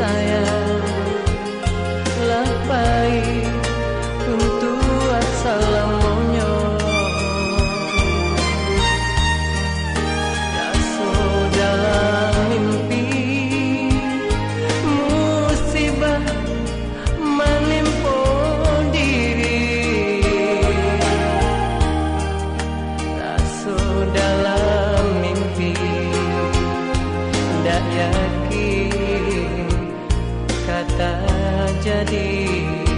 来 tak jadi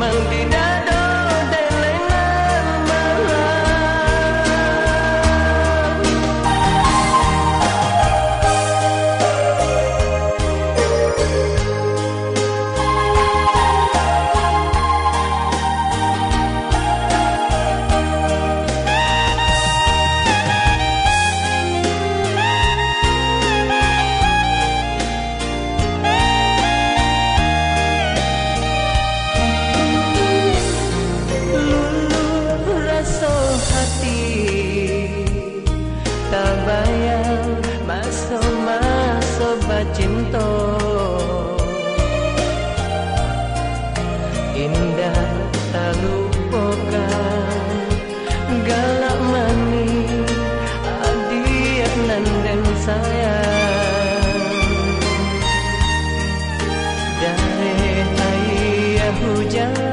cinta just